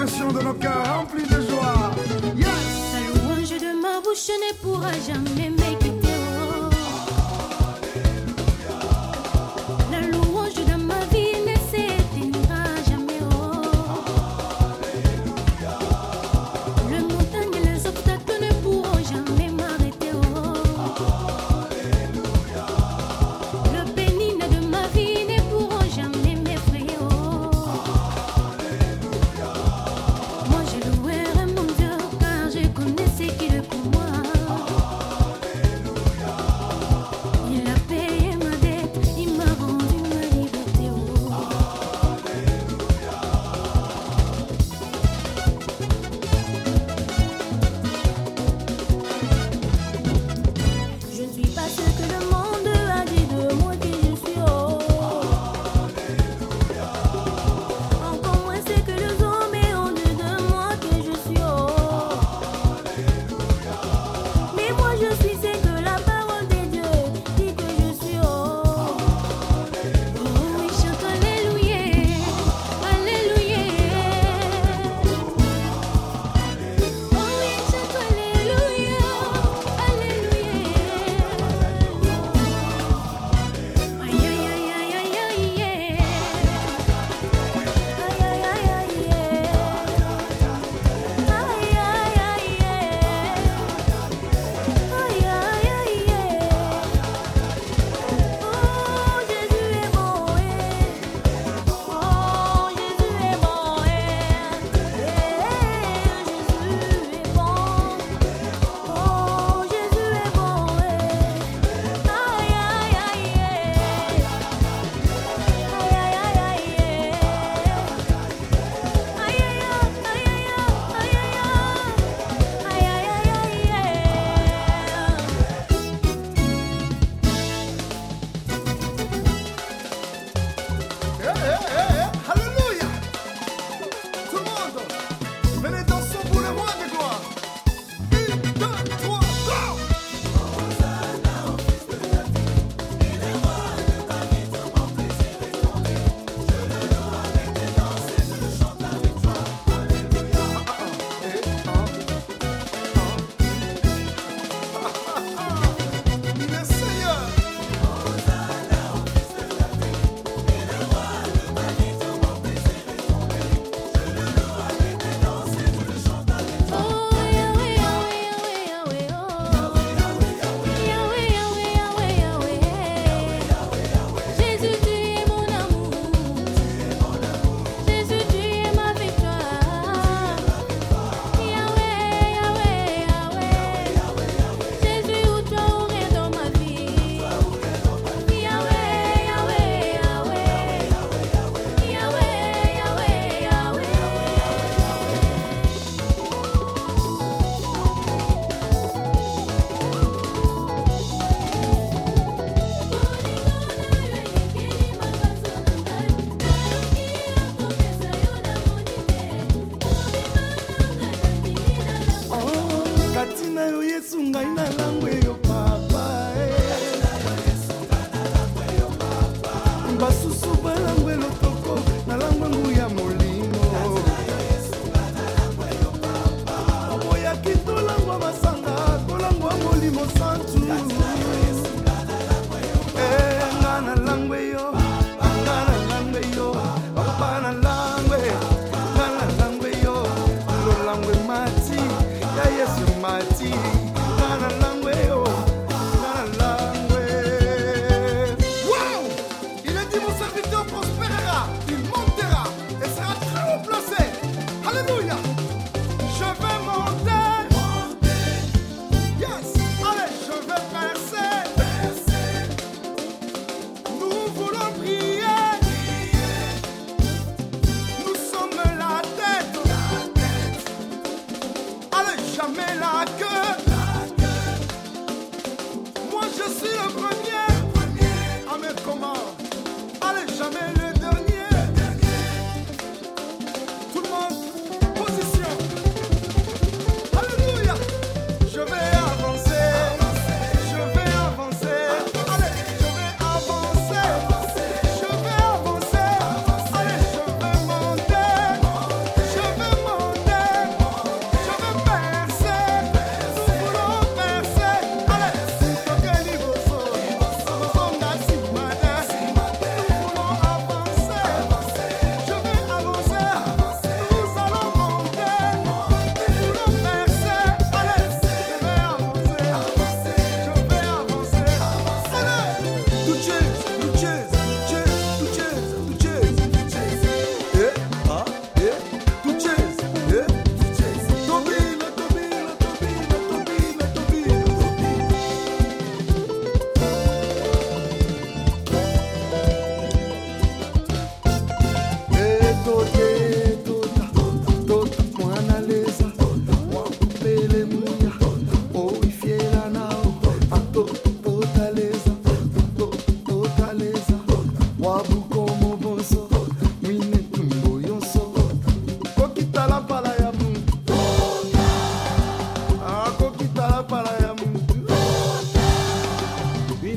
l'expression de nos cœurs remplis de joie. Yes! Sa louange de ma bouche ne pourra jamais m'écrire. Paso party.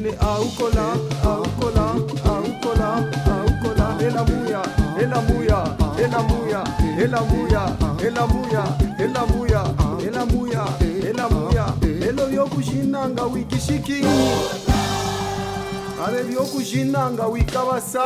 Aukola aukola aukola aukola elamuya elamuya elamuya elamuya elamuya elamuya elamuya elamuya elo byokushinanga wikishiki ale byokushinanga wikabasa